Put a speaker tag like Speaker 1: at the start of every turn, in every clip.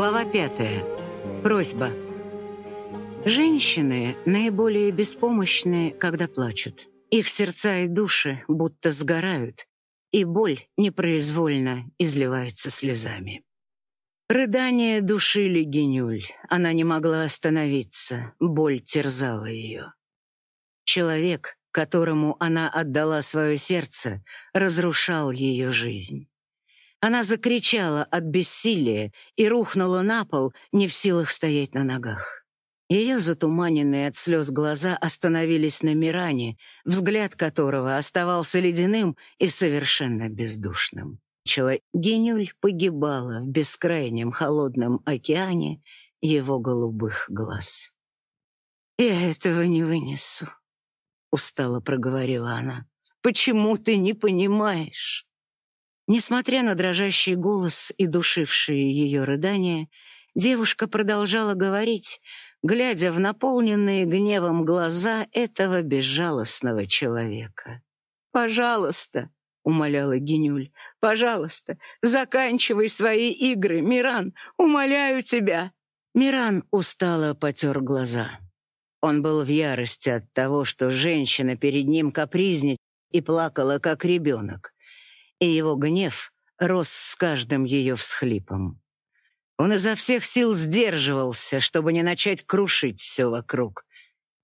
Speaker 1: Глава пятая. Просьба. Женщины наиболее беспомощные, когда плачут. Их сердца и души будто сгорают, и боль непроизвольно изливается слезами. Рыдания душили Генюль. Она не могла остановиться, боль терзала ее. Человек, которому она отдала свое сердце, разрушал ее жизнь. Она закричала от бессилия и рухнула на пол, не в силах стоять на ногах. Ее затуманенные от слез глаза остановились на Миране, взгляд которого оставался ледяным и совершенно бездушным. Генюль погибала в бескрайнем холодном океане его голубых глаз. «Я этого не вынесу», — устало проговорила она. «Почему ты не понимаешь?» Несмотря на дрожащий голос и душившие ее рыдания, девушка продолжала говорить, глядя в наполненные гневом глаза этого безжалостного человека. «Пожалуйста», — умоляла Генюль, — «пожалуйста, заканчивай свои игры, Миран, умоляю тебя». Миран устало потер глаза. Он был в ярости от того, что женщина перед ним капризничала и плакала, как ребенок и его гнев рос с каждым ее всхлипом. Он изо всех сил сдерживался, чтобы не начать крушить все вокруг.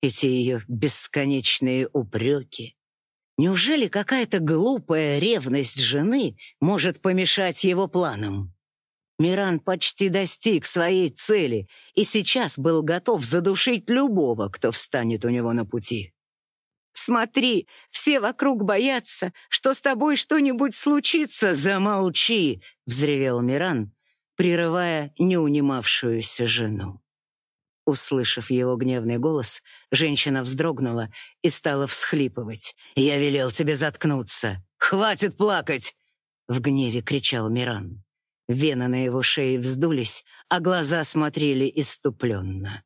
Speaker 1: Эти ее бесконечные упреки. Неужели какая-то глупая ревность жены может помешать его планам? Миран почти достиг своей цели и сейчас был готов задушить любого, кто встанет у него на пути. Смотри, все вокруг боятся, что с тобой что-нибудь случится. Замолчи, взревел Миран, прерывая неунимавшуюся жену. Услышав его гневный голос, женщина вздрогнула и стала всхлипывать. «Я велел тебе заткнуться! Хватит плакать!» В гневе кричал Миран. Вены на его шее вздулись, а глаза смотрели иступленно.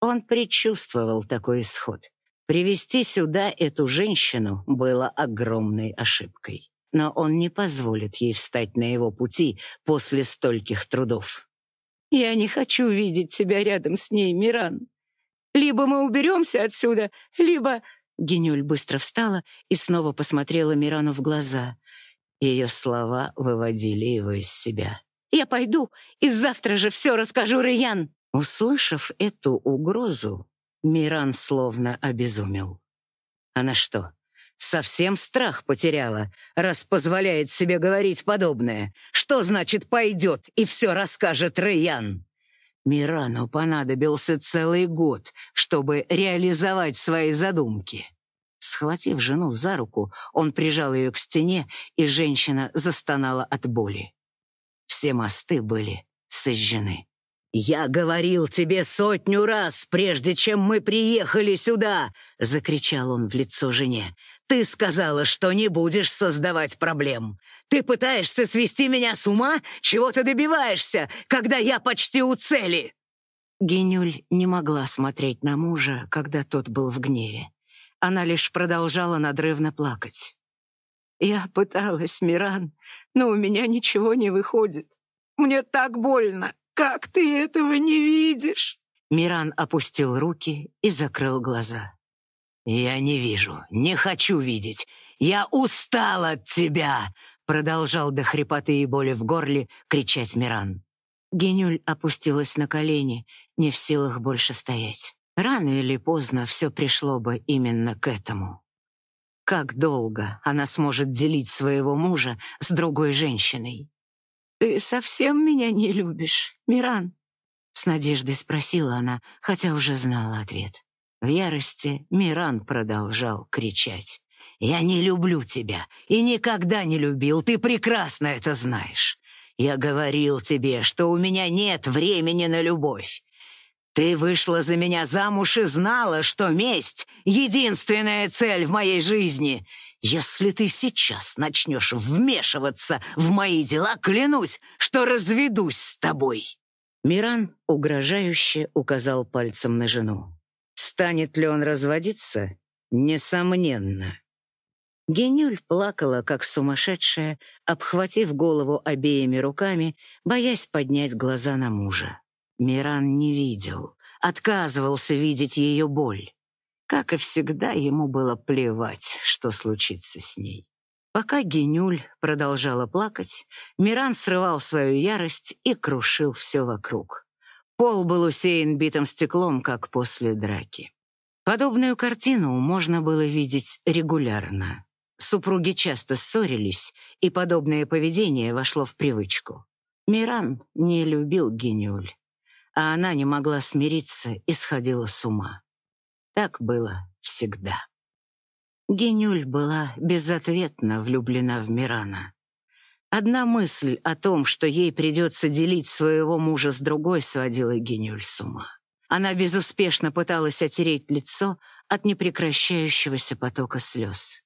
Speaker 1: Он предчувствовал такой исход. Привести сюда эту женщину было огромной ошибкой. Но он не позволит ей встать на его пути после стольких трудов. «Я не хочу видеть тебя рядом с ней, Миран. Либо мы уберемся отсюда, либо...» Генюль быстро встала и снова посмотрела Мирану в глаза. Ее слова выводили его из себя. «Я пойду и завтра же все расскажу Раян!» Услышав эту угрозу, Миран словно обезумел. Она что, совсем страх потеряла, раз позволяет себе говорить подобное? Что значит «пойдет» и все расскажет Рэян? Мирану понадобился целый год, чтобы реализовать свои задумки. Схватив жену за руку, он прижал ее к стене, и женщина застонала от боли. Все мосты были сожжены. «Я говорил тебе сотню раз, прежде чем мы приехали сюда!» — закричал он в лицо жене. «Ты сказала, что не будешь создавать проблем. Ты пытаешься свести меня с ума? Чего ты добиваешься, когда я почти у цели?» Генюль не могла смотреть на мужа, когда тот был в гневе. Она лишь продолжала надрывно плакать. «Я пыталась, Миран, но у меня ничего не выходит. Мне так больно!» Как ты этого не видишь?» Миран опустил руки и закрыл глаза. «Я не вижу, не хочу видеть. Я устал от тебя!» Продолжал до хрипоты и боли в горле кричать Миран. Генюль опустилась на колени, не в силах больше стоять. Рано или поздно все пришло бы именно к этому. Как долго она сможет делить своего мужа с другой женщиной? «Ты совсем меня не любишь, Миран?» С надеждой спросила она, хотя уже знала ответ. В ярости Миран продолжал кричать. «Я не люблю тебя и никогда не любил, ты прекрасно это знаешь. Я говорил тебе, что у меня нет времени на любовь. Ты вышла за меня замуж и знала, что месть — единственная цель в моей жизни. Если ты сейчас начнешь вмешиваться в мои дела, клянусь, что разведусь с тобой!» Миран угрожающе указал пальцем на жену. «Станет ли он разводиться? Несомненно. Генюль плакала, как сумасшедшая, обхватив голову обеими руками, боясь поднять глаза на мужа. Миран не видел, отказывался видеть ее боль. Как и всегда, ему было плевать, что случится с ней. Пока Генюль продолжала плакать, Миран срывал свою ярость и крушил все вокруг. Пол был усеян битым стеклом, как после драки. Подобную картину можно было видеть регулярно. Супруги часто ссорились, и подобное поведение вошло в привычку. Миран не любил Генюль, а она не могла смириться и сходила с ума. Так было всегда. Генюль была безответно влюблена в Мирана. Одна мысль о том, что ей придется делить своего мужа с другой, сводила Генюль с ума. Она безуспешно пыталась отереть лицо от непрекращающегося потока слез.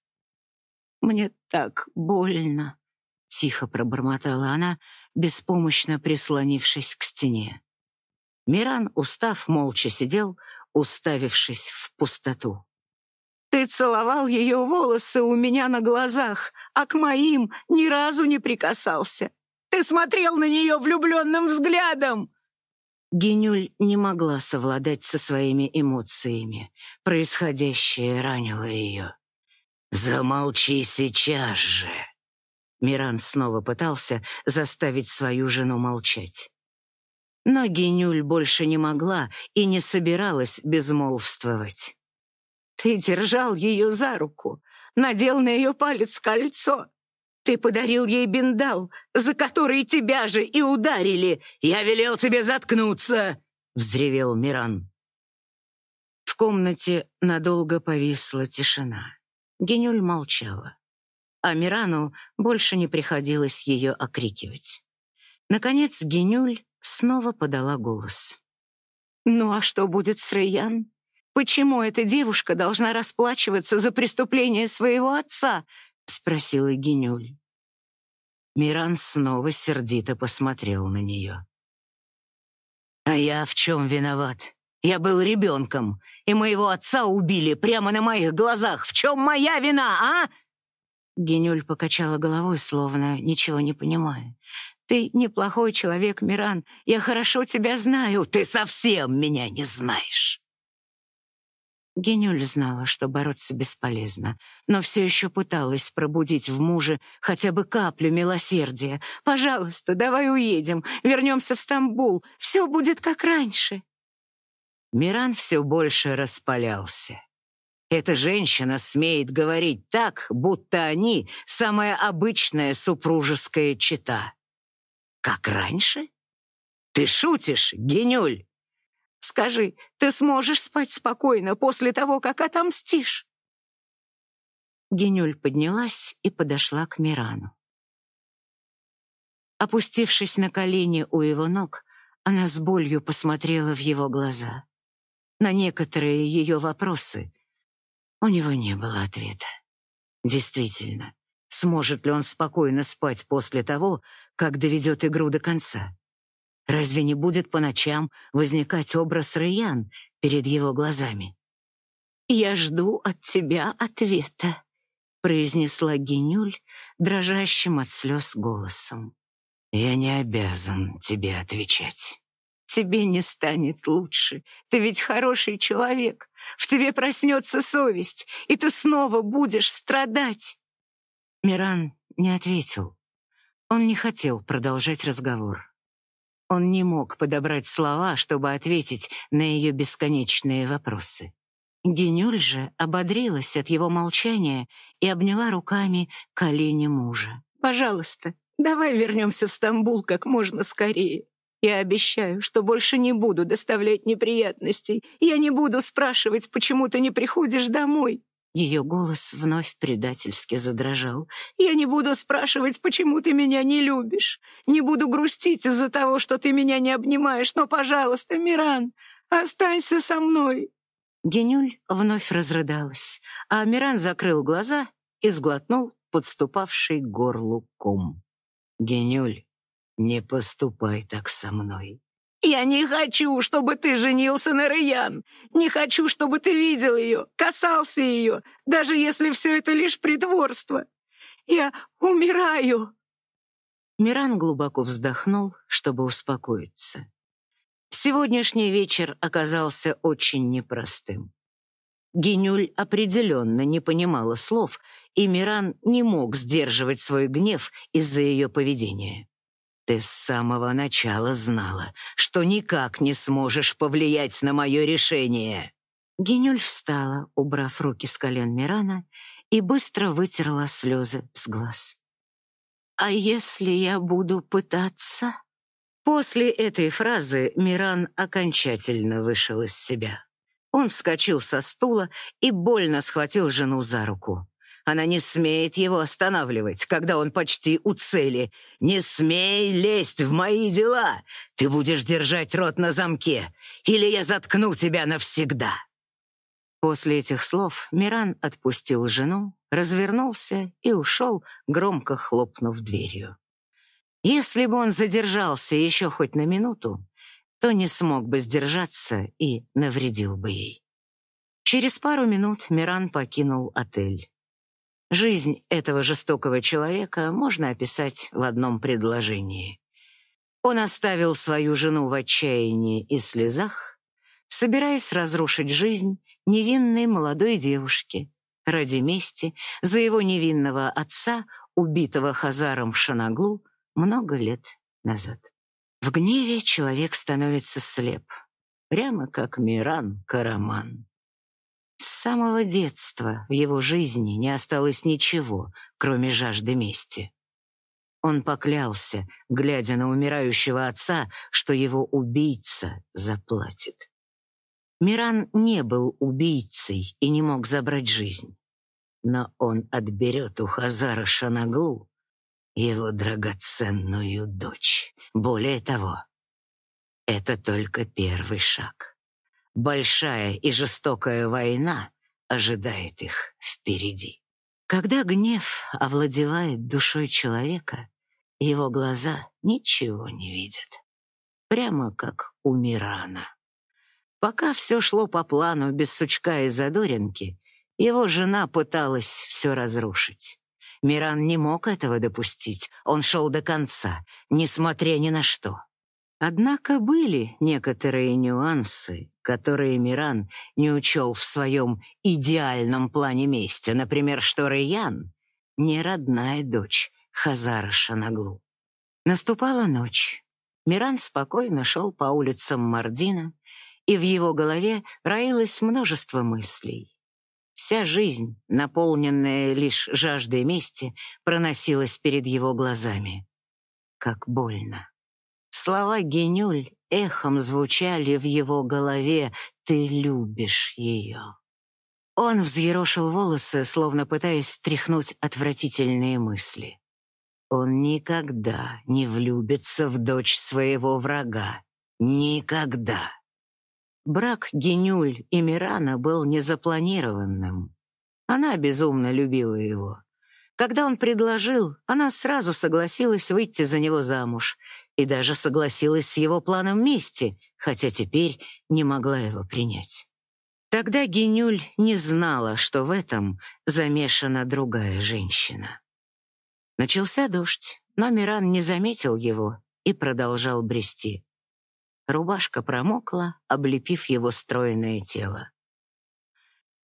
Speaker 1: «Мне так больно», — тихо пробормотала она, беспомощно прислонившись к стене. Миран, устав, молча сидел, уставившись в пустоту. Ты целовал ее волосы у меня на глазах, а к моим ни разу не прикасался. Ты смотрел на нее влюбленным взглядом!» Генюль не могла совладать со своими эмоциями. Происходящее ранило ее. «Замолчи сейчас же!» Миран снова пытался заставить свою жену молчать. Но Генюль больше не могла и не собиралась безмолвствовать. Ты держал ее за руку, надел на ее палец кольцо. Ты подарил ей биндал, за который тебя же и ударили. Я велел тебе заткнуться, — взревел Миран. В комнате надолго повисла тишина. Генюль молчала, а Мирану больше не приходилось ее окрикивать. Наконец Генюль снова подала голос. «Ну а что будет с Рейян? Почему эта девушка должна расплачиваться за преступление своего отца? спросила Генюль. Миран снова сердито посмотрел на нее. А я в чем виноват? Я был ребенком, и моего отца убили прямо на моих глазах. В чем моя вина, а? Генюль покачала головой, словно ничего не понимая. Ты неплохой человек, Миран. Я хорошо тебя знаю. Ты совсем меня не знаешь. Генюль знала, что бороться бесполезно, но все еще пыталась пробудить в муже хотя бы каплю милосердия. «Пожалуйста, давай уедем, вернемся в Стамбул, все будет как раньше». Миран все больше распалялся. Эта женщина смеет говорить так, будто они — самая обычная супружеская чета. «Как раньше? Ты шутишь, Генюль?» Скажи, ты сможешь спать спокойно после того, как отомстишь?» Генюль поднялась и подошла к Мирану. Опустившись на колени у его ног, она с болью посмотрела в его глаза. На некоторые ее вопросы у него не было ответа. Действительно, сможет ли он спокойно спать после того, как доведет игру до конца? Разве не будет по ночам возникать образ Раян перед его глазами? «Я жду от тебя ответа», — произнесла Генюль дрожащим от слез голосом. «Я не обязан тебе отвечать». «Тебе не станет лучше. Ты ведь хороший человек. В тебе проснется совесть, и ты снова будешь страдать». Миран не ответил. Он не хотел продолжать разговор. Он не мог подобрать слова, чтобы ответить на ее бесконечные вопросы. Генюль же ободрилась от его молчания и обняла руками колени мужа. «Пожалуйста, давай вернемся в Стамбул как можно скорее. Я обещаю, что больше не буду доставлять неприятностей. Я не буду спрашивать, почему ты не приходишь домой. Ее голос вновь предательски задрожал. «Я не буду спрашивать, почему ты меня не любишь. Не буду грустить из-за того, что ты меня не обнимаешь. Но, пожалуйста, Миран, останься со мной». Генюль вновь разрыдалась, а Миран закрыл глаза и сглотнул подступавший горлу ком. «Генюль, не поступай так со мной. Я не хочу, чтобы ты женился на Раян. Не хочу, чтобы ты видел ее, касался ее, даже если все это лишь притворство. Я умираю!» Миран глубоко вздохнул, чтобы успокоиться. Сегодняшний вечер оказался очень непростым. Генюль определенно не понимала слов, и Миран не мог сдерживать свой гнев из-за ее поведения. Ты с самого начала знала, что никак не сможешь повлиять на мое решение. Генюль встала, убрав руки с колен Мирана, и быстро вытерла слезы с глаз. «А если я буду пытаться?» После этой фразы Миран окончательно вышел из себя. Он вскочил со стула и больно схватил жену за руку. Она не смеет его останавливать, когда он почти у цели. «Не смей лезть в мои дела! Ты будешь держать рот на замке, или я заткну тебя навсегда!» После этих слов Миран отпустил жену, развернулся и ушел, громко хлопнув дверью. Если бы он задержался еще хоть на минуту, то не смог бы сдержаться и навредил бы ей. Через пару минут Миран покинул отель. Жизнь этого жестокого человека можно описать в одном предложении. Он оставил свою жену в отчаянии и слезах, собираясь разрушить жизнь невинной молодой девушки ради мести за его невинного отца, убитого Хазаром Шанаглу много лет назад. В гневе человек становится слеп, прямо как Миран Караман. С самого детства в его жизни не осталось ничего, кроме жажды мести. Он поклялся, глядя на умирающего отца, что его убийца заплатит. Миран не был убийцей и не мог забрать жизнь. Но он отберет у Хазара Шанаглу его драгоценную дочь. Более того, это только первый шаг. Большая и жестокая война ожидает их впереди. Когда гнев овладевает душой человека, его глаза ничего не видят. Прямо как у Мирана. Пока все шло по плану без сучка и задоринки, его жена пыталась все разрушить. Миран не мог этого допустить. Он шел до конца, несмотря ни на что. Однако были некоторые нюансы, которые Миран не учел в своем идеальном плане мести. Например, что Райян — не родная дочь Хазара Шанаглу. Наступала ночь. Миран спокойно шел по улицам Мардина, и в его голове роилось множество мыслей. Вся жизнь, наполненная лишь жаждой мести, проносилась перед его глазами. Как больно. Слова Генюль эхом звучали в его голове «Ты любишь ее». Он взъерошил волосы, словно пытаясь стряхнуть отвратительные мысли. Он никогда не влюбится в дочь своего врага. Никогда. Брак Генюль и Мирана был незапланированным. Она безумно любила его. Когда он предложил, она сразу согласилась выйти за него замуж и даже согласилась с его планом мести, хотя теперь не могла его принять. Тогда Генюль не знала, что в этом замешана другая женщина. Начался дождь, но Миран не заметил его и продолжал брести. Рубашка промокла, облепив его стройное тело.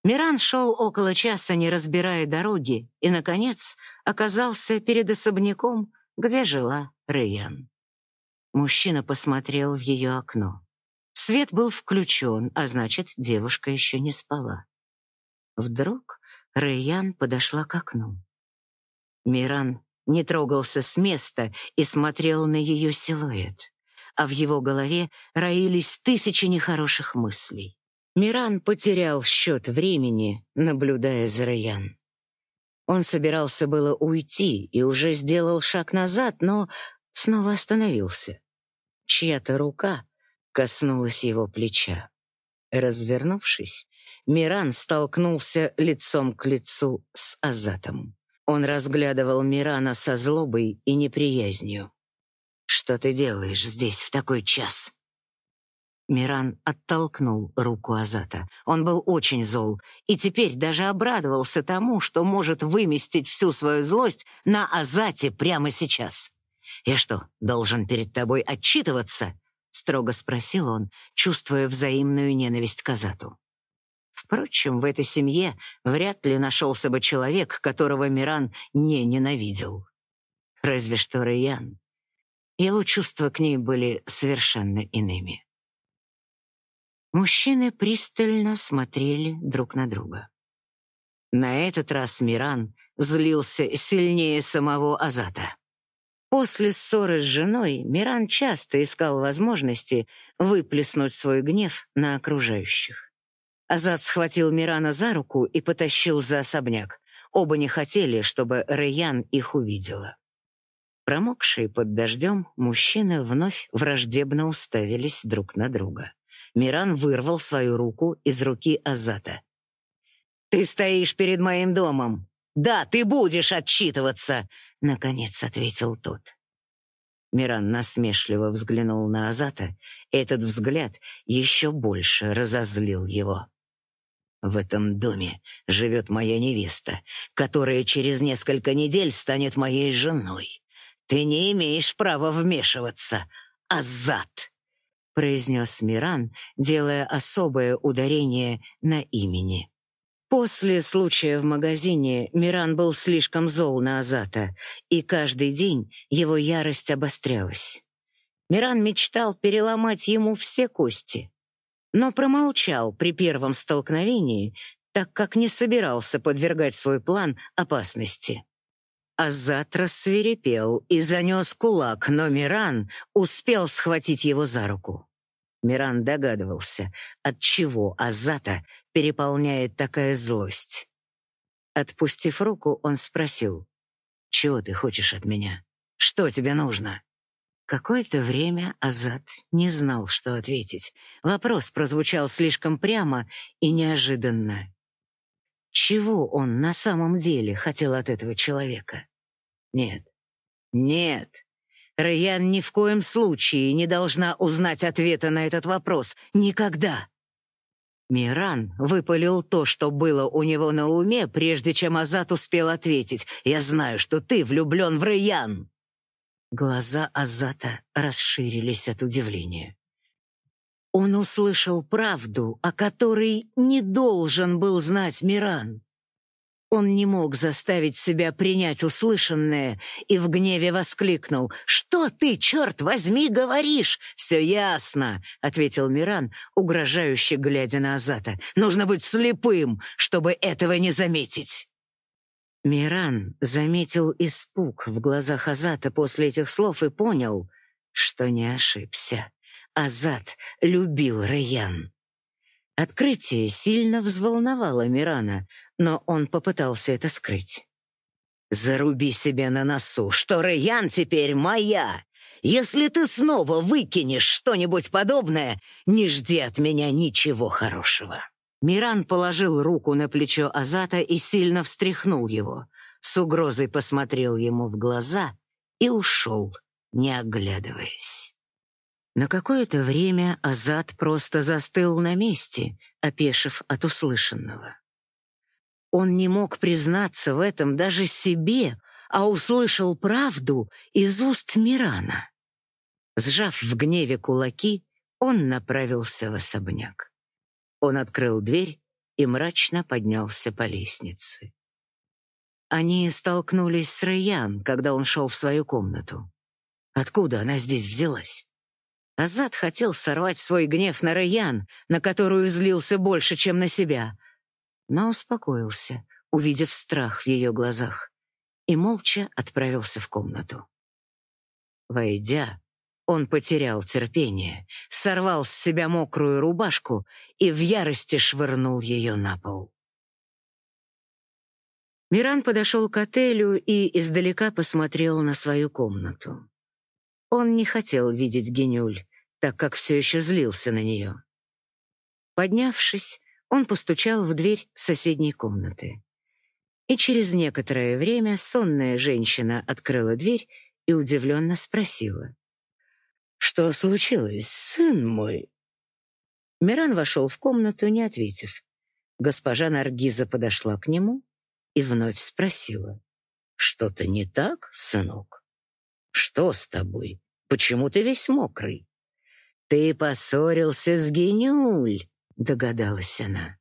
Speaker 1: Миран шел около часа, не разбирая дороги, и, наконец, оказался перед особняком, где жила Рэйян. Мужчина посмотрел в ее окно. Свет был включен, а значит, девушка еще не спала. Вдруг Рэйян подошла к окну. Миран не трогался с места и смотрел на ее силуэт, а в его голове роились тысячи нехороших мыслей. Миран потерял счет времени, наблюдая за Рэйян. Он собирался было уйти и уже сделал шаг назад, но снова остановился. Чья-то рука коснулась его плеча. Развернувшись, Миран столкнулся лицом к лицу с Азатом. Он разглядывал Мирана со злобой и неприязнью. «Что ты делаешь здесь в такой час?» Миран оттолкнул руку Азата. Он был очень зол и теперь даже обрадовался тому, что может выместить всю свою злость на Азате прямо сейчас. «Я что, должен перед тобой отчитываться?» — строго спросил он, чувствуя взаимную ненависть к Азату. Впрочем, в этой семье вряд ли нашелся бы человек, которого Миран не ненавидел. Разве что Райан. Его чувства к ней были совершенно иными. Мужчины пристально смотрели друг на друга. На этот раз Миран злился сильнее самого Азата. После ссоры с женой Миран часто искал возможности выплеснуть свой гнев на окружающих. Азат схватил Мирана за руку и потащил за особняк. Оба не хотели, чтобы Рэян их увидела. Промокшие под дождем, мужчины вновь враждебно уставились друг на друга. Миран вырвал свою руку из руки Азата. «Ты стоишь перед моим домом. Да, ты будешь отчитываться!» — наконец ответил тот. Миран насмешливо взглянул на Азата. Этот взгляд еще больше разозлил его. «В этом доме живет моя невеста, которая через несколько недель станет моей женой. Ты не имеешь права вмешиваться, Азат!» произнес Миран, делая особое ударение на имени. После случая в магазине Миран был слишком зол на Азата, и каждый день его ярость обострялась. Миран мечтал переломать ему все кости, но промолчал при первом столкновении, так как не собирался подвергать свой план опасности. Азат рассверепел и занес кулак, но Миран успел схватить его за руку. Миран догадывался, от чего Азата переполняет такая злость. Отпустив руку, он спросил, «Чего ты хочешь от меня? Что тебе нужно?» Какое-то время Азат не знал, что ответить. Вопрос прозвучал слишком прямо и неожиданно. Чего он на самом деле хотел от этого человека? Нет, нет, Райан ни в коем случае не должна узнать ответа на этот вопрос. Никогда. Миран выпалил то, что было у него на уме, прежде чем Азат успел ответить. «Я знаю, что ты влюблен в Райан!» Глаза Азата расширились от удивления. Он услышал правду, о которой не должен был знать Миран. Он не мог заставить себя принять услышанное и в гневе воскликнул. «Что ты, черт возьми, говоришь?» «Все ясно», — ответил Миран, угрожающе глядя на Азата. «Нужно быть слепым, чтобы этого не заметить». Миран заметил испуг в глазах Азата после этих слов и понял, что не ошибся. Азат любил Раян. Открытие сильно взволновало Мирана, но он попытался это скрыть. «Заруби себе на носу, что Рэян теперь моя! Если ты снова выкинешь что-нибудь подобное, не жди от меня ничего хорошего!» Миран положил руку на плечо Азата и сильно встряхнул его. С угрозой посмотрел ему в глаза и ушел, не оглядываясь. На какое-то время Азат просто застыл на месте, опешив от услышанного. Он не мог признаться в этом даже себе, а услышал правду из уст Мирана. Сжав в гневе кулаки, он направился в особняк. Он открыл дверь и мрачно поднялся по лестнице. Они столкнулись с Райан, когда он шел в свою комнату. Откуда она здесь взялась? Азат хотел сорвать свой гнев на Райан, на которую злился больше, чем на себя, но успокоился, увидев страх в ее глазах, и молча отправился в комнату. Войдя, он потерял терпение, сорвал с себя мокрую рубашку и в ярости швырнул ее на пол. Миран подошел к отелю и издалека посмотрел на свою комнату. Он не хотел видеть Генюль, так как все еще злился на нее. Поднявшись, он постучал в дверь соседней комнаты. И через некоторое время сонная женщина открыла дверь и удивленно спросила. «Что случилось, сын мой?» Миран вошел в комнату, не ответив. Госпожа Наргиза подошла к нему и вновь спросила. «Что-то не так, сынок? Что с тобой? Почему ты весь мокрый?» «Ты поссорился с Генюль», — догадалась она.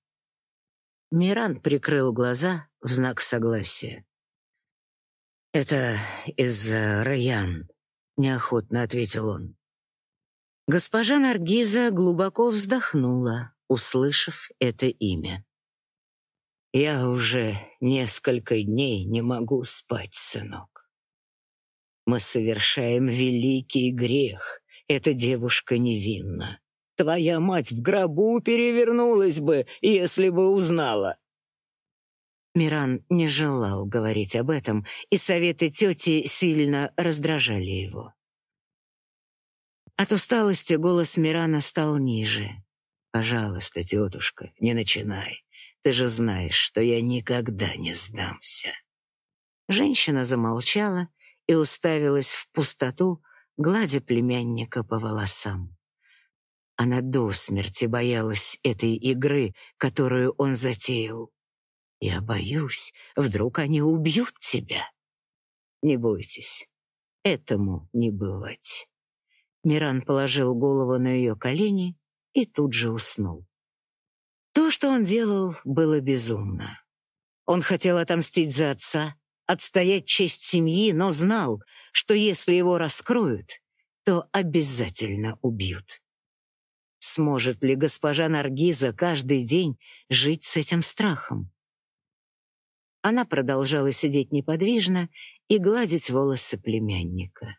Speaker 1: Миран прикрыл глаза в знак согласия. «Это из-за Раян», — неохотно ответил он. Госпожа Наргиза глубоко вздохнула, услышав это имя. «Я уже несколько дней не могу спать, сынок. Мы совершаем великий грех. Эта девушка невинна. Твоя мать в гробу перевернулась бы, если бы узнала». Миран не желал говорить об этом, и советы тети сильно раздражали его. От усталости голос Мирана стал ниже. «Пожалуйста, тетушка, не начинай. Ты же знаешь, что я никогда не сдамся». Женщина замолчала и уставилась в пустоту, гладя племянника по волосам. Она до смерти боялась этой игры, которую он затеял. «Я боюсь, вдруг они убьют тебя». «Не бойтесь, этому не бывать». Миран положил голову на ее колени и тут же уснул. То, что он делал, было безумно. Он хотел отомстить за отца, отстоять честь семьи, но знал, что если его раскроют, то обязательно убьют. Сможет ли госпожа Наргиза каждый день жить с этим страхом? Она продолжала сидеть неподвижно и гладить волосы племянника.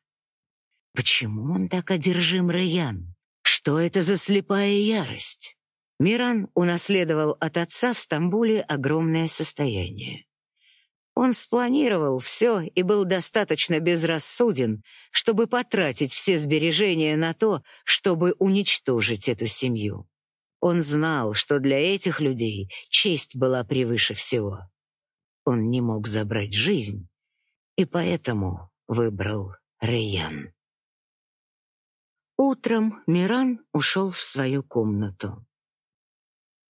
Speaker 1: Почему он так одержим Раян? Что это за слепая ярость? Миран унаследовал от отца в Стамбуле огромное состояние. Он спланировал все и был достаточно безрассуден, чтобы потратить все сбережения на то, чтобы уничтожить эту семью. Он знал, что для этих людей честь была превыше всего. Он не мог забрать жизнь, и поэтому выбрал Рейян. Утром Миран ушел в свою комнату.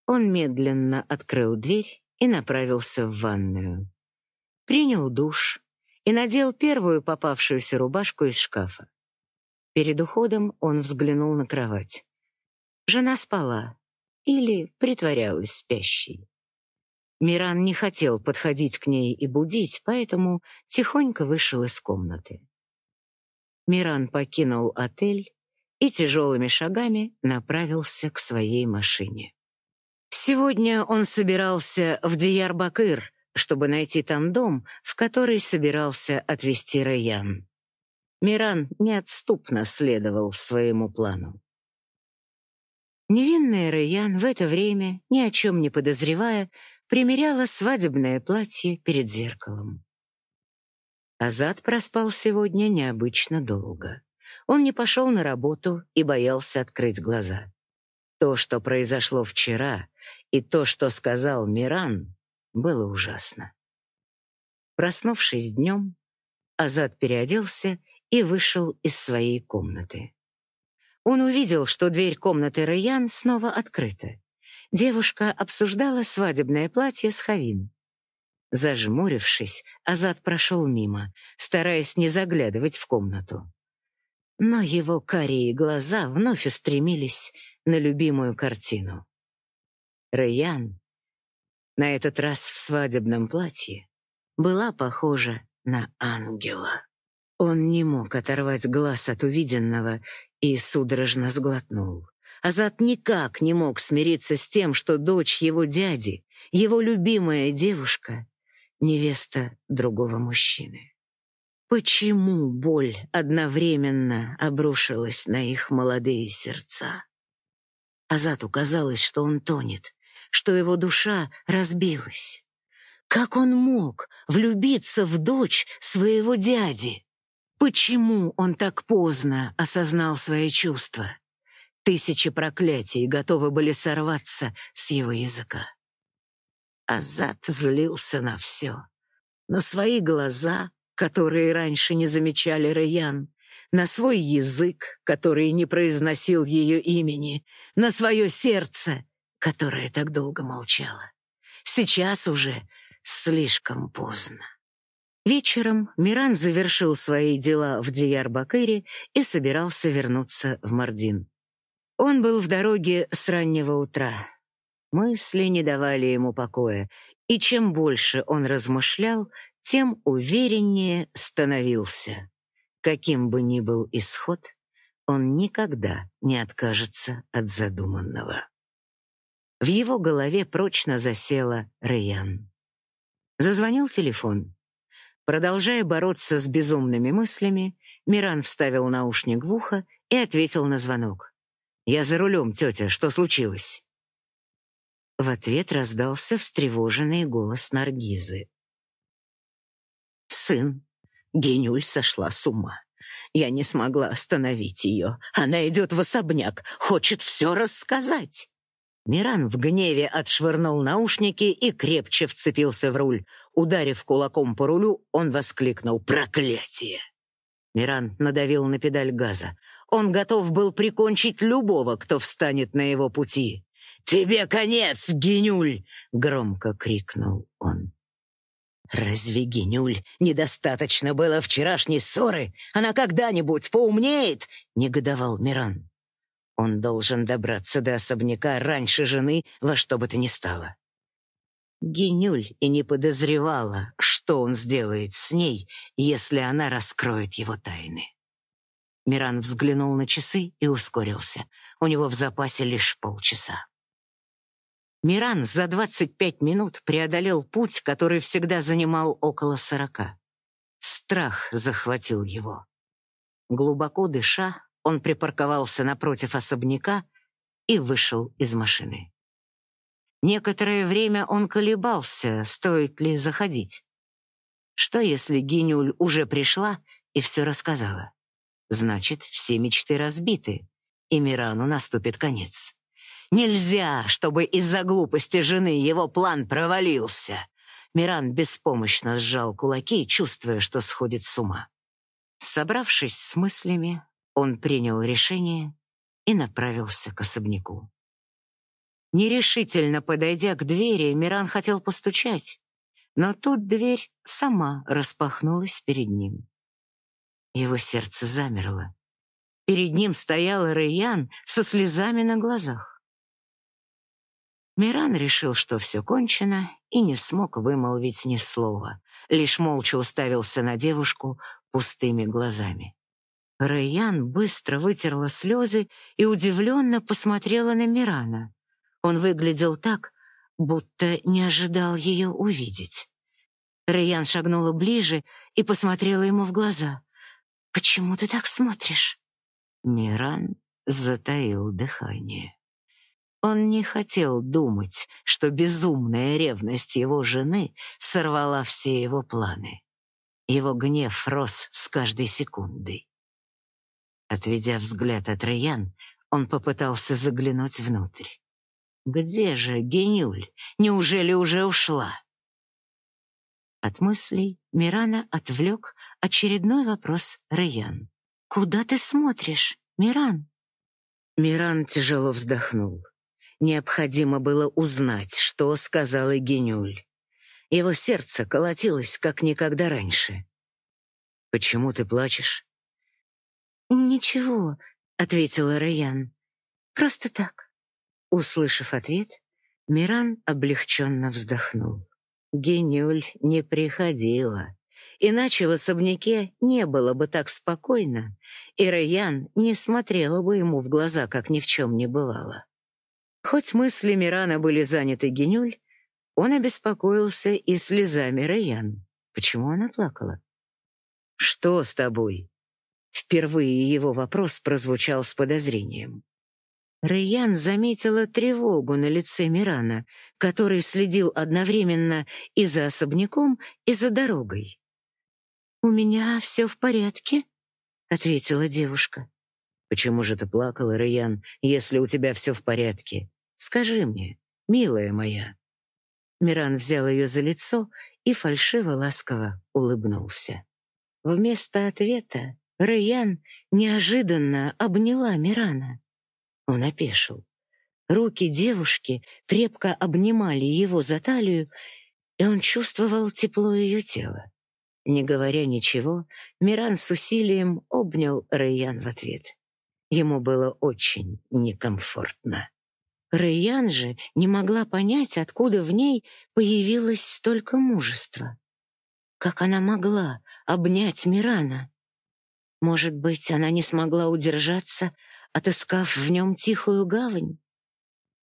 Speaker 1: Он медленно открыл дверь и направился в ванную. Принял душ и надел первую попавшуюся рубашку из шкафа. Перед уходом он взглянул на кровать. Жена спала или притворялась спящей. Миран не хотел подходить к ней и будить, поэтому тихонько вышел из комнаты. Миран покинул отель и тяжелыми шагами направился к своей машине. Сегодня он собирался в Диярбакыр, чтобы найти там дом, в который собирался отвезти Раян. Миран неотступно следовал своему плану. Невинная Раян в это время, ни о чем не подозревая, примеряла свадебное платье перед зеркалом. Азат проспал сегодня необычно долго. Он не пошел на работу и боялся открыть глаза. То, что произошло вчера, и то, что сказал Миран, было ужасно. Проснувшись днем, Азат переоделся и вышел из своей комнаты. Он увидел, что дверь комнаты Раян снова открыта. Девушка обсуждала свадебное платье с Хавин. Зажмурившись, Азат прошел мимо, стараясь не заглядывать в комнату но его карие глаза вновь устремились на любимую картину. Райан, на этот раз в свадебном платье, была похожа на ангела. Он не мог оторвать глаз от увиденного и судорожно сглотнул. Азат никак не мог смириться с тем, что дочь его дяди, его любимая девушка, невеста другого мужчины. Почему боль одновременно обрушилась на их молодые сердца? Азату казалось, что он тонет, что его душа разбилась. Как он мог влюбиться в дочь своего дяди? Почему он так поздно осознал свои чувства? Тысячи проклятий готовы были сорваться с его языка. Азат злился на все. На свои глаза, которые раньше не замечали Раян, на свой язык, который не произносил ее имени, на свое сердце, которое так долго молчало. Сейчас уже слишком поздно. Вечером Миран завершил свои дела в Диярбакыре и собирался вернуться в Мардин. Он был в дороге с раннего утра. Мысли не давали ему покоя, и чем больше он размышлял, тем увереннее становился. Каким бы ни был исход, он никогда не откажется от задуманного. В его голове прочно засела Рэян. Зазвонил телефон. Продолжая бороться с безумными мыслями, Миран вставил наушник в ухо и ответил на звонок. «Я за рулем, тетя, что случилось?» В ответ раздался встревоженный голос Наргизы. «Сын, Генюль сошла с ума. Я не смогла остановить ее. Она идет в особняк, хочет все рассказать». Миран в гневе отшвырнул наушники и крепче вцепился в руль. Ударив кулаком по рулю, он воскликнул «Проклятие!». Миран надавил на педаль газа. Он готов был прикончить любого, кто встанет на его пути. «Тебе конец, Генюль!» — громко крикнул он. «Разве Генюль недостаточно было вчерашней ссоры? Она когда-нибудь поумнеет?» — негодовал Миран. Он должен добраться до особняка раньше жены во что бы то ни стало. Генюль и не подозревала, что он сделает с ней, если она раскроет его тайны. Миран взглянул на часы и ускорился. У него в запасе лишь полчаса. Миран за 25 минут преодолел путь, который всегда занимал около сорока. Страх захватил его. Глубоко дыша, он припарковался напротив особняка и вышел из машины. Некоторое время он колебался, стоит ли заходить. Что, если Гинюль уже пришла и все рассказала? Значит, все мечты разбиты, и Мирану наступит конец. Нельзя, чтобы из-за глупости жены его план провалился. Миран беспомощно сжал кулаки, чувствуя, что сходит с ума. Собравшись с мыслями, он принял решение и направился к особняку. Нерешительно подойдя к двери, Миран хотел постучать, но тут дверь сама распахнулась перед ним. Его сердце замерло. Перед ним стоял Рэйян со слезами на глазах. Миран решил, что все кончено, и не смог вымолвить ни слова, лишь молча уставился на девушку пустыми глазами. Рэйян быстро вытерла слезы и удивленно посмотрела на Мирана. Он выглядел так, будто не ожидал ее увидеть. Рэйян шагнула ближе и посмотрела ему в глаза. «Почему ты так смотришь?» Миран затаил дыхание. Он не хотел думать, что безумная ревность его жены сорвала все его планы. Его гнев рос с каждой секундой. Отведя взгляд от Раян, он попытался заглянуть внутрь. Где же Генюль? Неужели уже ушла? От мыслей Мирана отвлек очередной вопрос Раян. «Куда ты смотришь, Миран?» Миран тяжело вздохнул. Необходимо было узнать, что сказала Генюль. Его сердце колотилось, как никогда раньше. «Почему ты плачешь?» «Ничего», — ответила Раян. «Просто так». Услышав ответ, Миран облегченно вздохнул. Генюль не приходила. Иначе в особняке не было бы так спокойно, и Раян не смотрела бы ему в глаза, как ни в чем не бывало. Хоть мысли Мирана были заняты Генюль, он обеспокоился и слезами Раян. Почему она плакала? «Что с тобой?» Впервые его вопрос прозвучал с подозрением. Рэйян заметила тревогу на лице Мирана, который следил одновременно и за особняком, и за дорогой. «У меня все в порядке», — ответила девушка. «Почему же ты плакала, Рэйян, если у тебя все в порядке? Скажи мне, милая моя». Миран взял ее за лицо и фальшиво-ласково улыбнулся. Вместо ответа Рэйян неожиданно обняла Мирана. Он опешил. Руки девушки крепко обнимали его за талию, и он чувствовал тепло ее тела. Не говоря ничего, Миран с усилием обнял Рэйян в ответ. Ему было очень некомфортно. Рэйян же не могла понять, откуда в ней появилось столько мужества. Как она могла обнять Мирана? Может быть, она не смогла удержаться, отыскав в нем тихую гавань?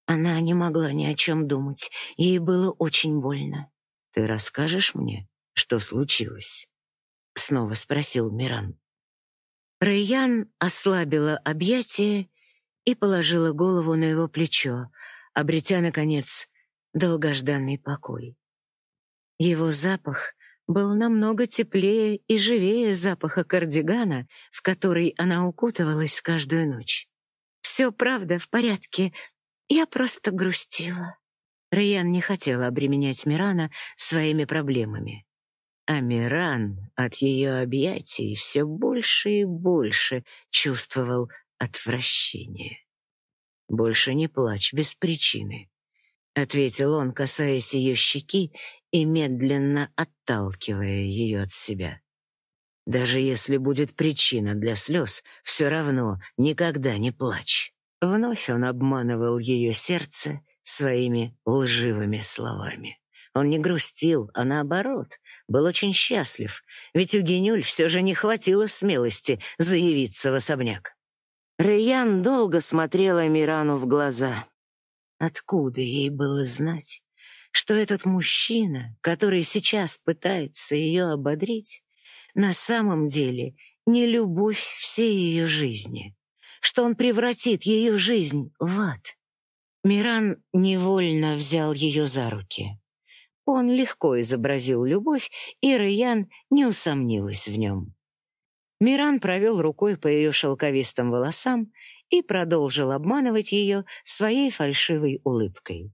Speaker 1: Она не могла ни о чем думать, ей было очень больно. «Ты расскажешь мне, что случилось?» — снова спросил Миран. Рэйян ослабила объятия и положила голову на его плечо, обретя, наконец, долгожданный покой. Его запах был намного теплее и живее запаха кардигана, в который она укутывалась каждую ночь. «Все правда в порядке, я просто грустила». Райан не хотела обременять Мирана своими проблемами. А Миран от ее объятий все больше и больше чувствовал отвращение. «Больше не плачь без причины», — ответил он, касаясь ее щеки и медленно отталкивая ее от себя. «Даже если будет причина для слез, все равно никогда не плачь». Вновь он обманывал ее сердце своими лживыми словами. Он не грустил, а наоборот, был очень счастлив, ведь у Генюль все же не хватило смелости заявиться в особняк. Рэйян долго смотрела Мирану в глаза. Откуда ей было знать, что этот мужчина, который сейчас пытается ее ободрить, на самом деле не любовь всей ее жизни, что он превратит ее жизнь в ад? Миран невольно взял ее за руки. Он легко изобразил любовь, и Рэйян не усомнилась в нем. Миран провел рукой по ее шелковистым волосам и продолжил обманывать ее своей фальшивой улыбкой.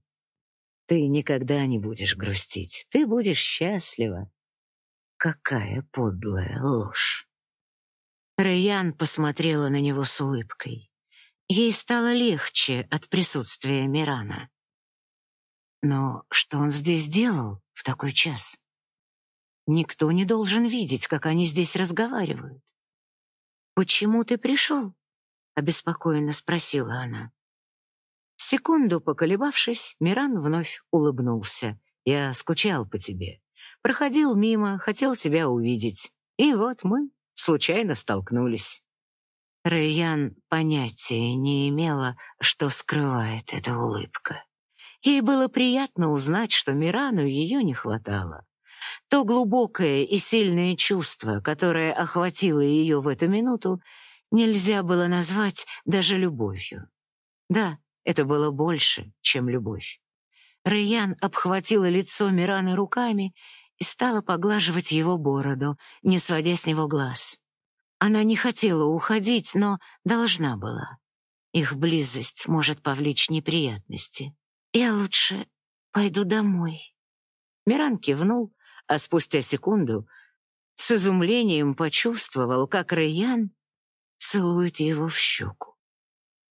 Speaker 1: «Ты никогда не будешь грустить, ты будешь счастлива». Какая подлая ложь! Рэйян посмотрела на него с улыбкой. Ей стало легче от присутствия Мирана. Но что он здесь делал в такой час? Никто не должен видеть, как они здесь разговаривают. «Почему ты пришел?» — обеспокоенно спросила она. Секунду поколебавшись, Миран вновь улыбнулся. «Я скучал по тебе. Проходил мимо, хотел тебя увидеть. И вот мы случайно столкнулись». Рэйян понятия не имела, что скрывает эта улыбка. Ей было приятно узнать, что Мирану ее не хватало. То глубокое и сильное чувство, которое охватило ее в эту минуту, нельзя было назвать даже любовью. Да, это было больше, чем любовь. Райан обхватила лицо Мираны руками и стала поглаживать его бороду, не сводя с него глаз. Она не хотела уходить, но должна была. Их близость может повлечь неприятности. «Я лучше пойду домой». Миран кивнул, а спустя секунду с изумлением почувствовал, как Рэйян целует его в щеку.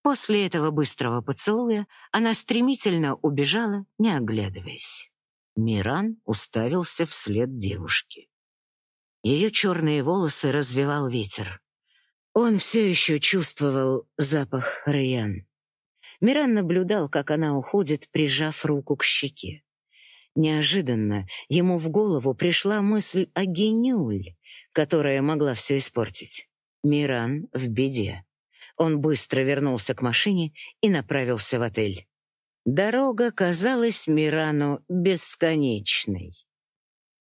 Speaker 1: После этого быстрого поцелуя она стремительно убежала, не оглядываясь. Миран уставился вслед девушке. Ее черные волосы развивал ветер. Он все еще чувствовал запах Рэйян. Миран наблюдал, как она уходит, прижав руку к щеке. Неожиданно ему в голову пришла мысль о Генюль, которая могла все испортить. Миран в беде. Он быстро вернулся к машине и направился в отель. Дорога казалась Мирану бесконечной.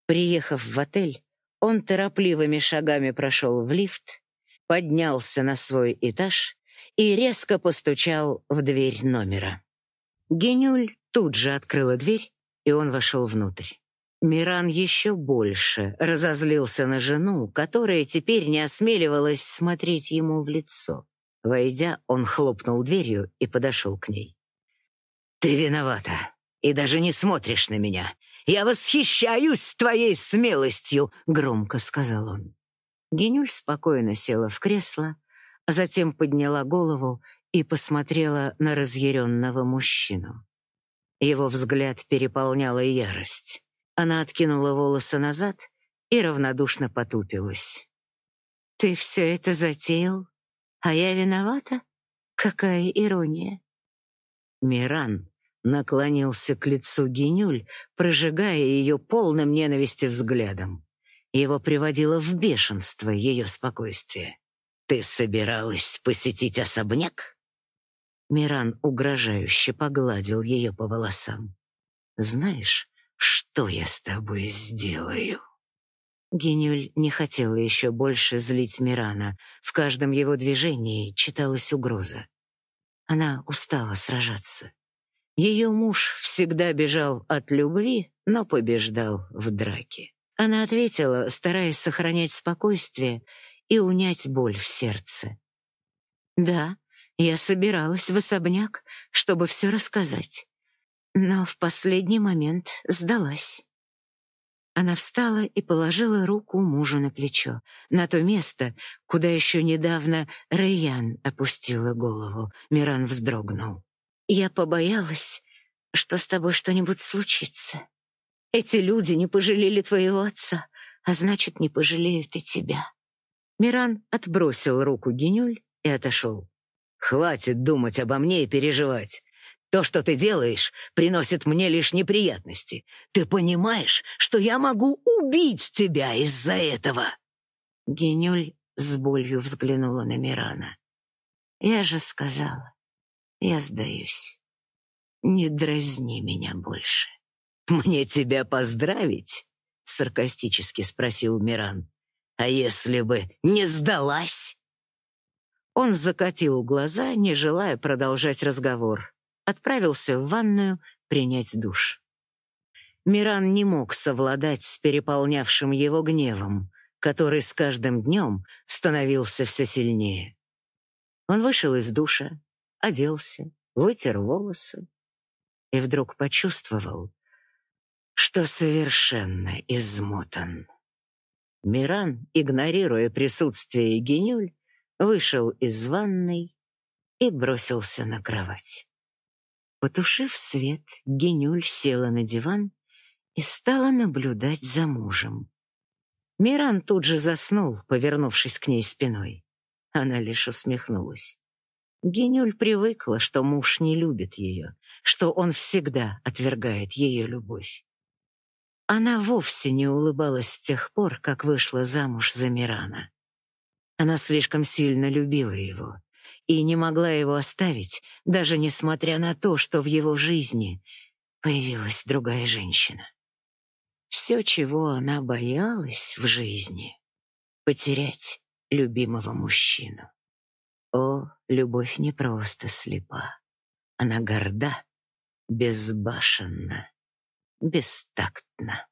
Speaker 1: Приехав в отель, он торопливыми шагами прошел в лифт, поднялся на свой этаж и резко постучал в дверь номера. Генюль тут же открыла дверь и он вошел внутрь. Миран еще больше разозлился на жену, которая теперь не осмеливалась смотреть ему в лицо. Войдя, он хлопнул дверью и подошел к ней. «Ты виновата и даже не смотришь на меня. Я восхищаюсь твоей смелостью», — громко сказал он. Генюль спокойно села в кресло, а затем подняла голову и посмотрела на разъяренного мужчину. Его взгляд переполняла ярость. Она откинула волосы назад и равнодушно потупилась. «Ты все это затеял, а я виновата? Какая ирония!» Миран наклонился к лицу Генюль, прожигая ее полным ненависти взглядом. Его приводило в бешенство ее спокойствие. «Ты собиралась посетить особняк?» Миран угрожающе погладил ее по волосам. «Знаешь, что я с тобой сделаю?» Генюль не хотела еще больше злить Мирана. В каждом его движении читалась угроза. Она устала сражаться. Ее муж всегда бежал от любви, но побеждал в драке. Она ответила, стараясь сохранять спокойствие и унять боль в сердце. «Да, я собиралась в особняк, чтобы все рассказать, но в последний момент сдалась». Она встала и положила руку мужу на плечо, на то место, куда еще недавно Райан опустила голову. Миран вздрогнул. «Я побоялась, что с тобой что-нибудь случится. Эти люди не пожалели твоего отца, а значит, не пожалеют и тебя». Миран отбросил руку Генюль и отошел. «Хватит думать обо мне и переживать. То, что ты делаешь, приносит мне лишь неприятности. Ты понимаешь, что я могу убить тебя из-за этого?» Генюль с болью взглянула на Мирана. «Я же сказала, я сдаюсь. Не дразни меня больше». «Мне тебя поздравить?» — саркастически спросил Миран. «А если бы не сдалась?» Он закатил глаза, не желая продолжать разговор. Отправился в ванную принять душ. Миран не мог совладать с переполнявшим его гневом, который с каждым днем становился все сильнее. Он вышел из душа, оделся, вытер волосы и вдруг почувствовал, что совершенно измотан. Миран, игнорируя присутствие Генюль, вышел из ванной и бросился на кровать. Потушив свет, Генюль села на диван и стала наблюдать за мужем. Миран тут же заснул, повернувшись к ней спиной. Она лишь усмехнулась. Генюль привыкла, что муж не любит ее, что он всегда отвергает ее любовь. Она вовсе не улыбалась с тех пор, как вышла замуж за Мирана. Она слишком сильно любила его и не могла его оставить, даже несмотря на то, что в его жизни появилась другая женщина. Все, чего она боялась в жизни — потерять любимого мужчину. О, любовь не просто слепа. Она горда, безбашенна бестактно.